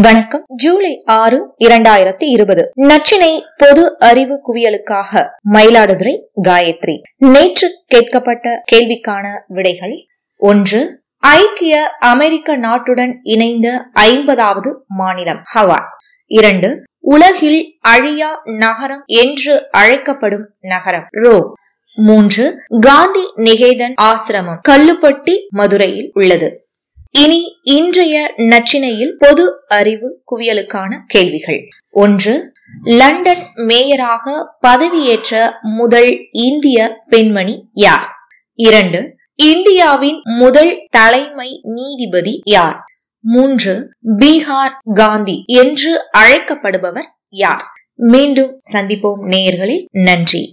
வணக்கம். ஜூலை ஆறு இரண்டாயிரத்தி இருபது. நச்சினை பொது அறிவு குவியலுக்காக மயிலாடுதுறை காயத்ரி. நேற்று கேட்கப்பட்ட கேள்விக்கான விடைகள் ஒன்று ஐக்கிய அமெரிக்க நாட்டுடன் இணைந்த ஐம்பதாவது மாநிலம் ஹவாய். இரண்டு உலகில் அழியா நகரம் என்று அழைக்கப்படும் நகரம் ரோ. மூன்று காந்தி நிகேதன் ஆசிரமம் கல்லுப்பட்டி மதுரையில் உள்ளது. இனி இன்றைய நச்சினையில் பொது அறிவு குவியலுக்கான கேள்விகள். ஒன்று லண்டன் மேயராக பதவியேற்ற முதல் இந்திய பெண்மணி யார்? இரண்டு இந்தியாவின் முதல் தலைமை நீதிபதி யார்? மூன்று பீகார் காந்தி என்று அழைக்கப்படுபவர் யார்? மீண்டும் சந்திப்போம் நேயர்களே நன்றி.